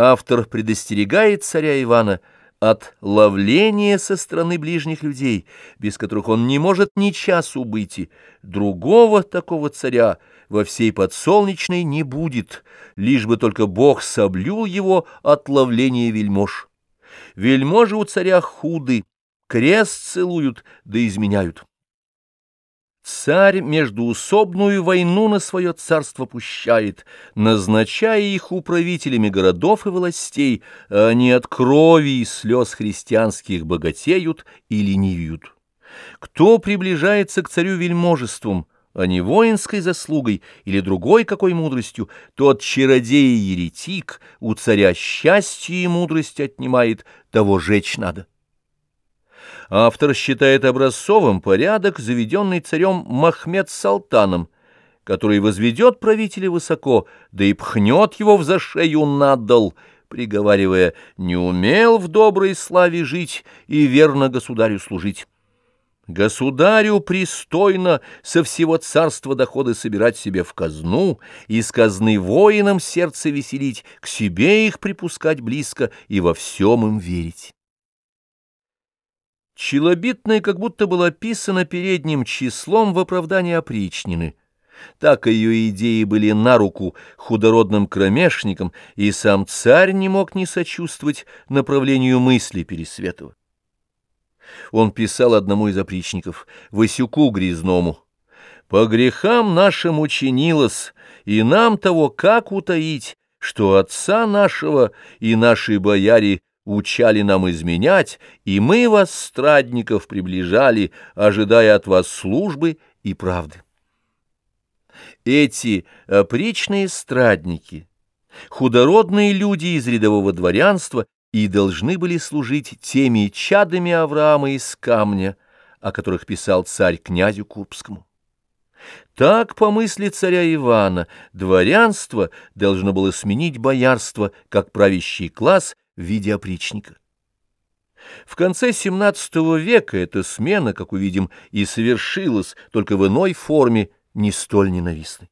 Автор предостерегает царя Ивана от ловления со стороны ближних людей, без которых он не может ни часу быть. Другого такого царя во всей подсолнечной не будет, лишь бы только Бог соблюл его от ловления вельмож. Вельможи у царя худы, крест целуют да изменяют. Царь междуусобную войну на свое царство пущает, назначая их управителями городов и властей, а они от крови и слез христианских богатеют и ленивеют. Кто приближается к царю вельможеством, а не воинской заслугой или другой какой мудростью, тот чародей и еретик у царя счастье и мудрость отнимает, того жечь надо. Автор считает образцовым порядок, заведенный царем Махмед Салтаном, который возведет правителя высоко, да и пхнет его в зашею надол, приговаривая «не умел в доброй славе жить и верно государю служить». Государю пристойно со всего царства доходы собирать себе в казну, из казны воинам сердце веселить, к себе их припускать близко и во всем им верить. Челобитная как будто была писана передним числом в оправдании опричнины. Так ее идеи были на руку худородным кромешникам, и сам царь не мог не сочувствовать направлению мысли Пересветова. Он писал одному из опричников, Васюку Грязному, «По грехам нашим учинилось, и нам того как утаить, что отца нашего и наши бояре учали нам изменять, и мы вас, страдников, приближали, ожидая от вас службы и правды. Эти опричные страдники, худородные люди из рядового дворянства, и должны были служить теми чадами Авраама из камня, о которых писал царь князю Курбскому. Так, по мысли царя Ивана, дворянство должно было сменить боярство как правящий класс в виде опричника. В конце XVII века эта смена, как увидим, и совершилась, только в иной форме, не столь ненавистной.